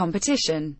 competition.